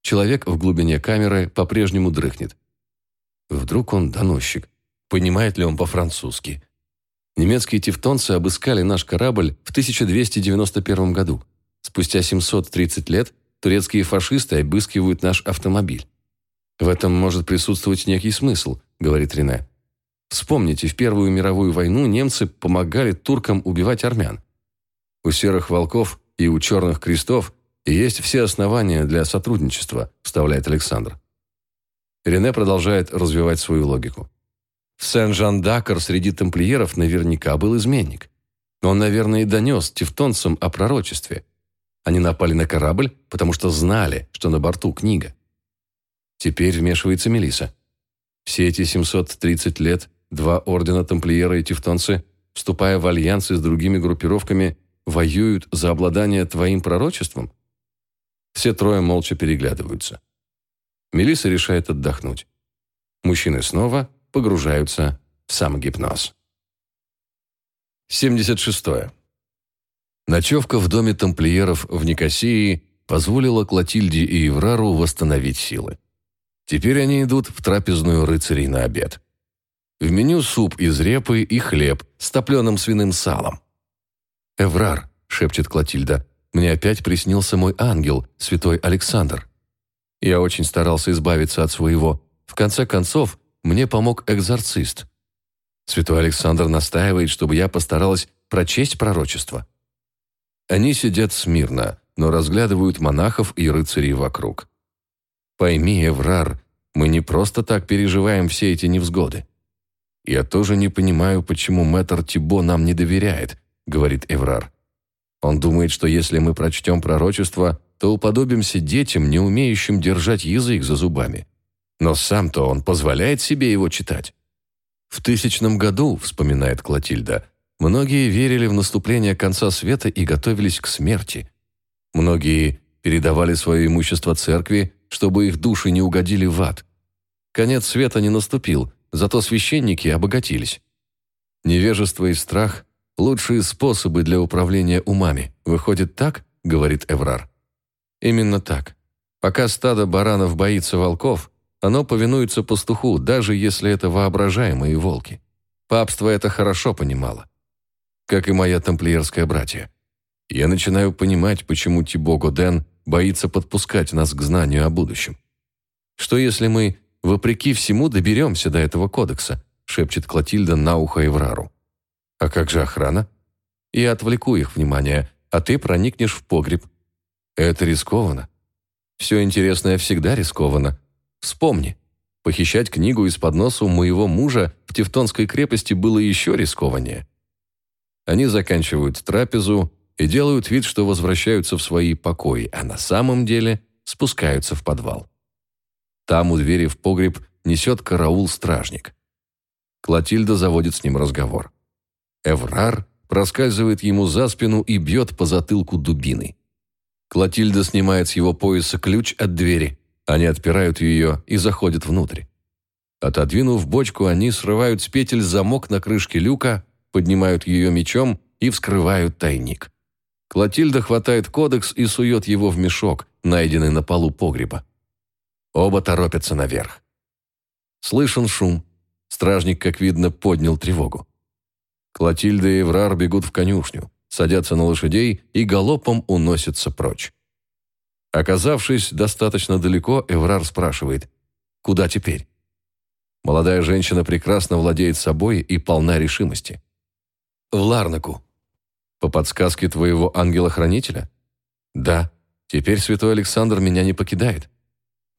[SPEAKER 1] Человек в глубине камеры по-прежнему дрыхнет. Вдруг он доносчик. Понимает ли он по-французски? Немецкие тевтонцы обыскали наш корабль в 1291 году. Спустя 730 лет турецкие фашисты обыскивают наш автомобиль. В этом может присутствовать некий смысл, говорит Рене. Вспомните, в Первую мировую войну немцы помогали туркам убивать армян. У серых волков и у черных крестов есть все основания для сотрудничества, вставляет Александр. Рене продолжает развивать свою логику. В Сен-Жан-Дакар среди тамплиеров наверняка был изменник. Но он, наверное, и донес тевтонцам о пророчестве. Они напали на корабль, потому что знали, что на борту книга. Теперь вмешивается Мелиса. Все эти 730 лет два ордена тамплиера и тевтонцы, вступая в альянсы с другими группировками, воюют за обладание твоим пророчеством? Все трое молча переглядываются. Мелиса решает отдохнуть. Мужчины снова погружаются в самогипноз. 76. -е. Ночевка в доме тамплиеров в Никосии позволила Клотильде и Еврару восстановить силы. Теперь они идут в трапезную рыцарей на обед. В меню суп из репы и хлеб с топленым свиным салом. «Эврар», — шепчет Клотильда, — «мне опять приснился мой ангел, святой Александр. Я очень старался избавиться от своего. В конце концов, мне помог экзорцист. Святой Александр настаивает, чтобы я постаралась прочесть пророчество. Они сидят смирно, но разглядывают монахов и рыцарей вокруг. Пойми, Эврар, мы не просто так переживаем все эти невзгоды. Я тоже не понимаю, почему мэтр Тибо нам не доверяет, говорит Эврар. Он думает, что если мы прочтем пророчество, то уподобимся детям, не умеющим держать язык за зубами. Но сам-то он позволяет себе его читать. В тысячном году, вспоминает Клотильда, многие верили в наступление конца света и готовились к смерти. Многие передавали свое имущество церкви, чтобы их души не угодили в ад. Конец света не наступил, зато священники обогатились. Невежество и страх – лучшие способы для управления умами. Выходит так, говорит Эврар. Именно так. Пока стадо баранов боится волков, оно повинуется пастуху, даже если это воображаемые волки. Папство это хорошо понимало. Как и моя тамплиерская братья. Я начинаю понимать, почему Тибо Годен боится подпускать нас к знанию о будущем. Что если мы, вопреки всему, доберемся до этого кодекса, шепчет Клотильда на ухо Эврару. А как же охрана? Я отвлеку их внимание, а ты проникнешь в погреб это рискованно. Все интересное всегда рискованно. Вспомни, похищать книгу из-под носа у моего мужа в Тевтонской крепости было еще рискованнее. Они заканчивают трапезу и делают вид, что возвращаются в свои покои, а на самом деле спускаются в подвал. Там у двери в погреб несет караул стражник. Клотильда заводит с ним разговор. Эврар проскальзывает ему за спину и бьет по затылку дубиной. Клотильда снимает с его пояса ключ от двери. Они отпирают ее и заходят внутрь. Отодвинув бочку, они срывают с петель замок на крышке люка, поднимают ее мечом и вскрывают тайник. Клотильда хватает кодекс и сует его в мешок, найденный на полу погреба. Оба торопятся наверх. Слышен шум. Стражник, как видно, поднял тревогу. Клотильда и Эврар бегут в конюшню садятся на лошадей и галопом уносятся прочь. Оказавшись достаточно далеко, Эврар спрашивает, «Куда теперь?» Молодая женщина прекрасно владеет собой и полна решимости. «В Ларнаку». «По подсказке твоего ангела-хранителя?» «Да. Теперь святой Александр меня не покидает».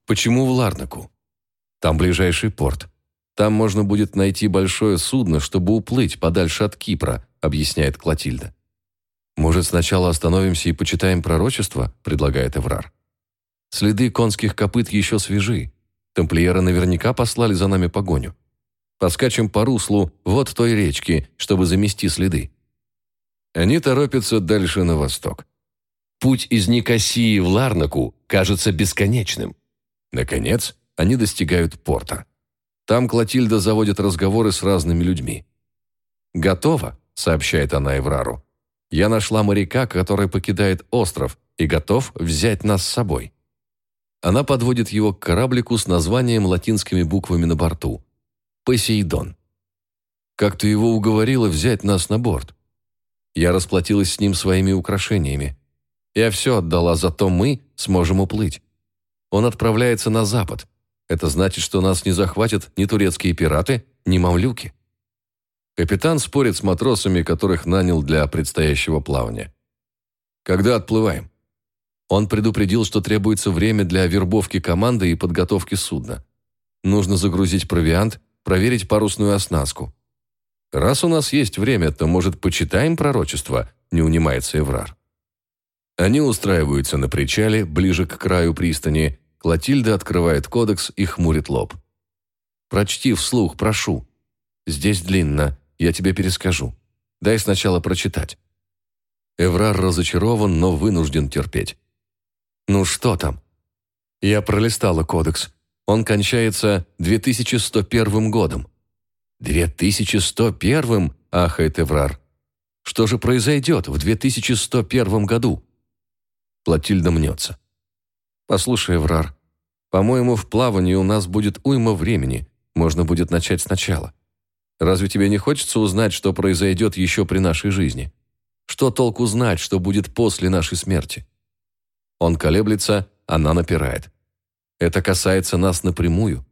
[SPEAKER 1] «Почему в Ларнаку?» «Там ближайший порт. Там можно будет найти большое судно, чтобы уплыть подальше от Кипра», объясняет Клотильда. «Может, сначала остановимся и почитаем пророчество?» – предлагает Эврар. «Следы конских копыт еще свежи. Тамплиеры наверняка послали за нами погоню. Поскачем по руслу вот той речки, чтобы замести следы». Они торопятся дальше на восток. Путь из Никосии в Ларнаку кажется бесконечным. Наконец, они достигают порта. Там Клотильда заводит разговоры с разными людьми. «Готово», — сообщает она Эврару. Я нашла моряка, который покидает остров и готов взять нас с собой. Она подводит его к кораблику с названием латинскими буквами на борту. «Посейдон». как ты его уговорила взять нас на борт. Я расплатилась с ним своими украшениями. Я все отдала, зато мы сможем уплыть. Он отправляется на запад. Это значит, что нас не захватят ни турецкие пираты, ни мамлюки. Капитан спорит с матросами, которых нанял для предстоящего плавания. Когда отплываем? Он предупредил, что требуется время для вербовки команды и подготовки судна. Нужно загрузить провиант, проверить парусную оснастку. Раз у нас есть время, то, может, почитаем пророчество, не унимается Эврар. Они устраиваются на причале, ближе к краю пристани. Клотильда открывает кодекс и хмурит лоб. «Прочти вслух, прошу. Здесь длинно, я тебе перескажу. Дай сначала прочитать». Эврар разочарован, но вынужден терпеть. Ну что там? Я пролистала кодекс. Он кончается 2101 годом. 2101? ахает Эврар. Что же произойдет в 2101 году? Платильда мнется. Послушай, Эврар, по-моему, в плавании у нас будет уйма времени. Можно будет начать сначала. Разве тебе не хочется узнать, что произойдет еще при нашей жизни? Что толку знать, что будет после нашей смерти? Он колеблется, она напирает. Это касается нас напрямую.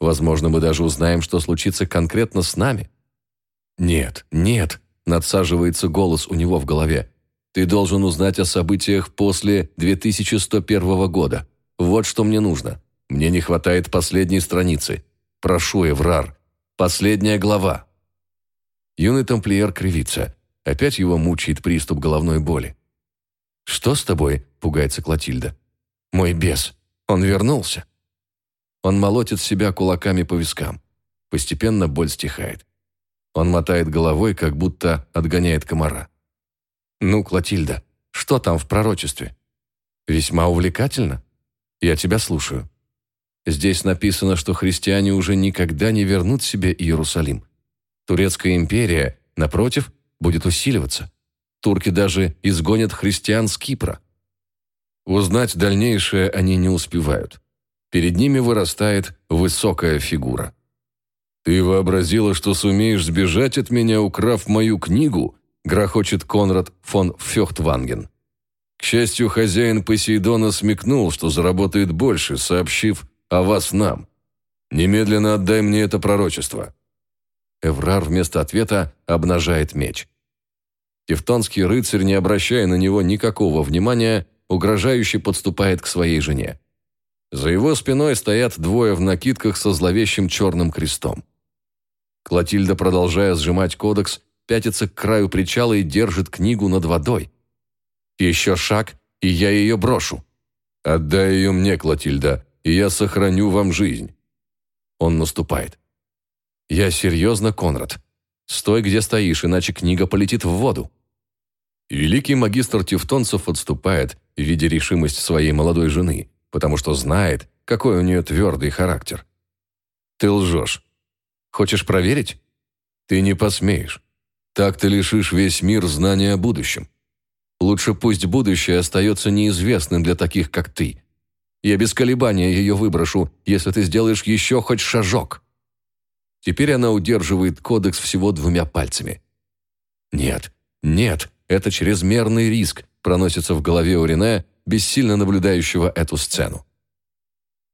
[SPEAKER 1] Возможно, мы даже узнаем, что случится конкретно с нами. Нет, нет, надсаживается голос у него в голове. Ты должен узнать о событиях после 2101 года. Вот что мне нужно. Мне не хватает последней страницы. Прошу, Эврар. Последняя глава. Юный тамплиер кривится. Опять его мучает приступ головной боли. «Что с тобой?» – пугается Клотильда. «Мой бес. Он вернулся». Он молотит себя кулаками по вискам. Постепенно боль стихает. Он мотает головой, как будто отгоняет комара. «Ну, Клотильда, что там в пророчестве?» «Весьма увлекательно. Я тебя слушаю». Здесь написано, что христиане уже никогда не вернут себе Иерусалим. Турецкая империя, напротив, будет усиливаться. Турки даже изгонят христиан с Кипра. Узнать дальнейшее они не успевают. Перед ними вырастает высокая фигура. «Ты вообразила, что сумеешь сбежать от меня, украв мою книгу?» грохочет Конрад фон Фехтванген. К счастью, хозяин Посейдона смекнул, что заработает больше, сообщив о вас нам. Немедленно отдай мне это пророчество». Эврар вместо ответа обнажает меч. Тевтонский рыцарь, не обращая на него никакого внимания, угрожающе подступает к своей жене. За его спиной стоят двое в накидках со зловещим черным крестом. Клотильда, продолжая сжимать кодекс, пятится к краю причала и держит книгу над водой. Еще шаг, и я ее брошу. «Отдай ее мне, Клотильда, и я сохраню вам жизнь». Он наступает. «Я серьезно, Конрад. Стой, где стоишь, иначе книга полетит в воду». Великий магистр тевтонцев отступает, видя решимость своей молодой жены, потому что знает, какой у нее твердый характер. «Ты лжешь. Хочешь проверить? Ты не посмеешь. Так ты лишишь весь мир знания о будущем. Лучше пусть будущее остается неизвестным для таких, как ты. Я без колебания ее выброшу, если ты сделаешь еще хоть шажок». Теперь она удерживает кодекс всего двумя пальцами. «Нет, нет, это чрезмерный риск, проносится в голове у Рене, бессильно наблюдающего эту сцену.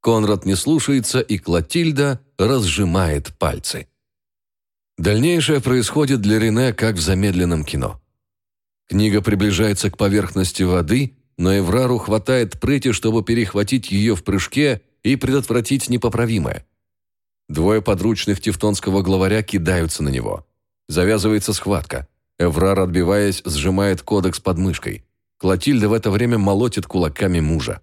[SPEAKER 1] Конрад не слушается, и Клотильда разжимает пальцы. Дальнейшее происходит для Рене как в замедленном кино. Книга приближается к поверхности воды, но Эврару хватает прыти, чтобы перехватить ее в прыжке и предотвратить непоправимое. Двое подручных тевтонского главаря кидаются на него. Завязывается схватка. Эврар, отбиваясь, сжимает кодекс под мышкой. Клотильда в это время молотит кулаками мужа.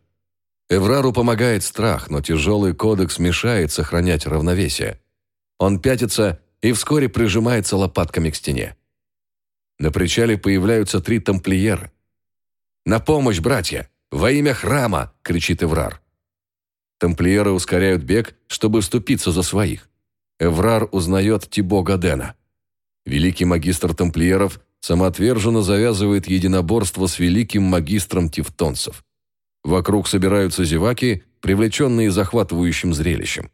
[SPEAKER 1] Эврару помогает страх, но тяжелый кодекс мешает сохранять равновесие. Он пятится и вскоре прижимается лопатками к стене. На причале появляются три тамплиера. «На помощь, братья! Во имя храма!» – кричит Эврар. Тамплиеры ускоряют бег, чтобы вступиться за своих. Эврар узнает Тибо Гадена – Великий магистр тамплиеров самоотверженно завязывает единоборство с великим магистром тевтонцев. Вокруг собираются зеваки, привлеченные захватывающим зрелищем.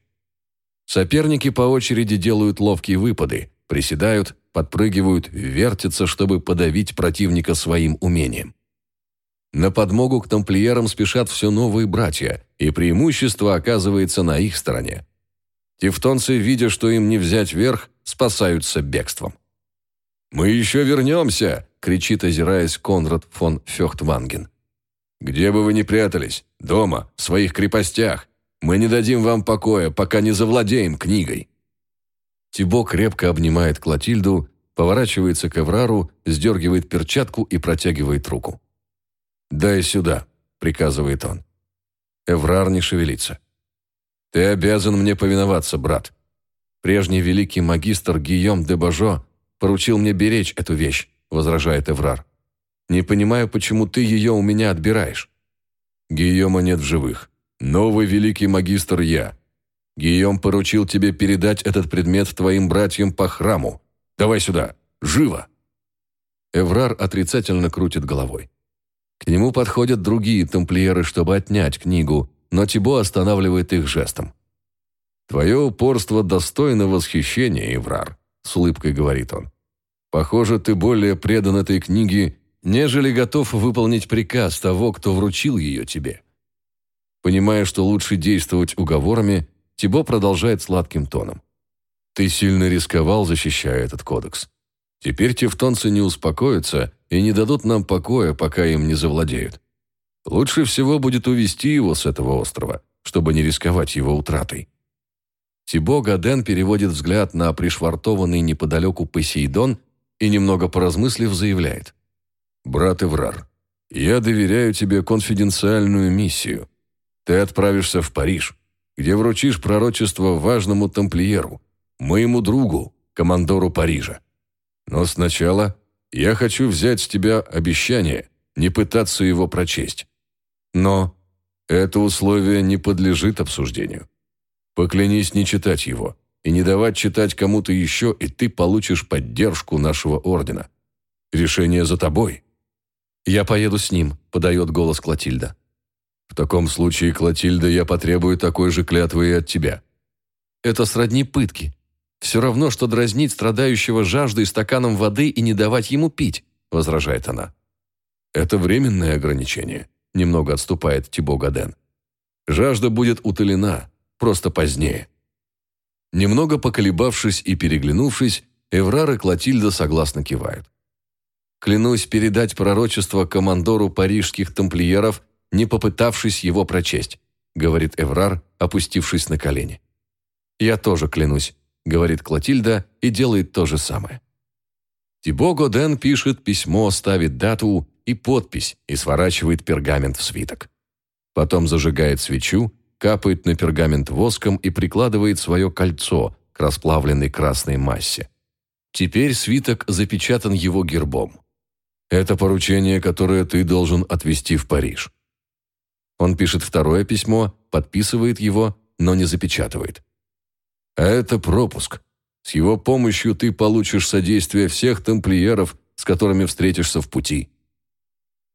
[SPEAKER 1] Соперники по очереди делают ловкие выпады. приседают, подпрыгивают, вертятся, чтобы подавить противника своим умением. На подмогу к тамплиерам спешат все новые братья, и преимущество оказывается на их стороне. Тевтонцы, видя, что им не взять верх, спасаются бегством. «Мы еще вернемся!» – кричит, озираясь Конрад фон Фехтванген. «Где бы вы ни прятались, дома, в своих крепостях, мы не дадим вам покоя, пока не завладеем книгой». Тибо крепко обнимает Клотильду, поворачивается к Эврару, сдергивает перчатку и протягивает руку. «Дай сюда», — приказывает он. Эврар не шевелится. «Ты обязан мне повиноваться, брат. Прежний великий магистр Гийом де Бажо поручил мне беречь эту вещь», — возражает Эврар. «Не понимаю, почему ты ее у меня отбираешь». «Гийома нет в живых. Новый великий магистр я. Гийом поручил тебе передать этот предмет твоим братьям по храму. Давай сюда. Живо!» Эврар отрицательно крутит головой. К нему подходят другие тамплиеры, чтобы отнять книгу, но Тибо останавливает их жестом. «Твое упорство достойно восхищения, Еврар», — с улыбкой говорит он. «Похоже, ты более предан этой книге, нежели готов выполнить приказ того, кто вручил ее тебе». Понимая, что лучше действовать уговорами, Тибо продолжает сладким тоном. «Ты сильно рисковал, защищая этот кодекс. Теперь тевтонцы не успокоятся и не дадут нам покоя, пока им не завладеют. Лучше всего будет увести его с этого острова, чтобы не рисковать его утратой. Тибо Гаден переводит взгляд на пришвартованный неподалеку Посейдон и, немного поразмыслив, заявляет. «Брат Эврар, я доверяю тебе конфиденциальную миссию. Ты отправишься в Париж, где вручишь пророчество важному тамплиеру, моему другу, командору Парижа. Но сначала я хочу взять с тебя обещание не пытаться его прочесть. Но это условие не подлежит обсуждению. Поклянись не читать его и не давать читать кому-то еще, и ты получишь поддержку нашего ордена. Решение за тобой. «Я поеду с ним», — подает голос Клотильда. «В таком случае, Клотильда, я потребую такой же клятвы и от тебя». «Это сродни пытки. Все равно, что дразнить страдающего жаждой стаканом воды и не давать ему пить», — возражает она. «Это временное ограничение», — немного отступает Тибо Гаден. «Жажда будет утолена, просто позднее». Немного поколебавшись и переглянувшись, Эврар и Клотильда согласно кивают. «Клянусь передать пророчество командору парижских тамплиеров, не попытавшись его прочесть», — говорит Эврар, опустившись на колени. «Я тоже клянусь», говорит Клотильда и делает то же самое. Тибо Годен пишет письмо, ставит дату и подпись и сворачивает пергамент в свиток. Потом зажигает свечу, капает на пергамент воском и прикладывает свое кольцо к расплавленной красной массе. Теперь свиток запечатан его гербом. Это поручение, которое ты должен отвезти в Париж. Он пишет второе письмо, подписывает его, но не запечатывает. А это пропуск. С его помощью ты получишь содействие всех тамплиеров, с которыми встретишься в пути».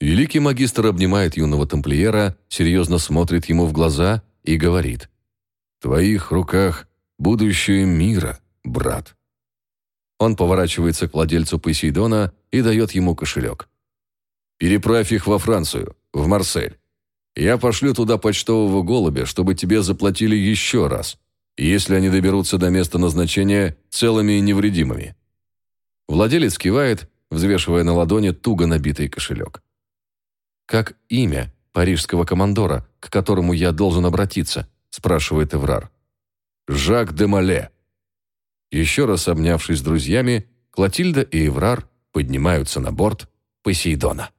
[SPEAKER 1] Великий магистр обнимает юного тамплиера, серьезно смотрит ему в глаза и говорит. «В твоих руках будущее мира, брат». Он поворачивается к владельцу Посейдона и дает ему кошелек. «Переправь их во Францию, в Марсель. Я пошлю туда почтового голубя, чтобы тебе заплатили еще раз если они доберутся до места назначения целыми и невредимыми. Владелец кивает, взвешивая на ладони туго набитый кошелек. «Как имя парижского командора, к которому я должен обратиться?» спрашивает Эврар. «Жак де Мале». Еще раз обнявшись с друзьями, Клотильда и Эврар поднимаются на борт Посейдона.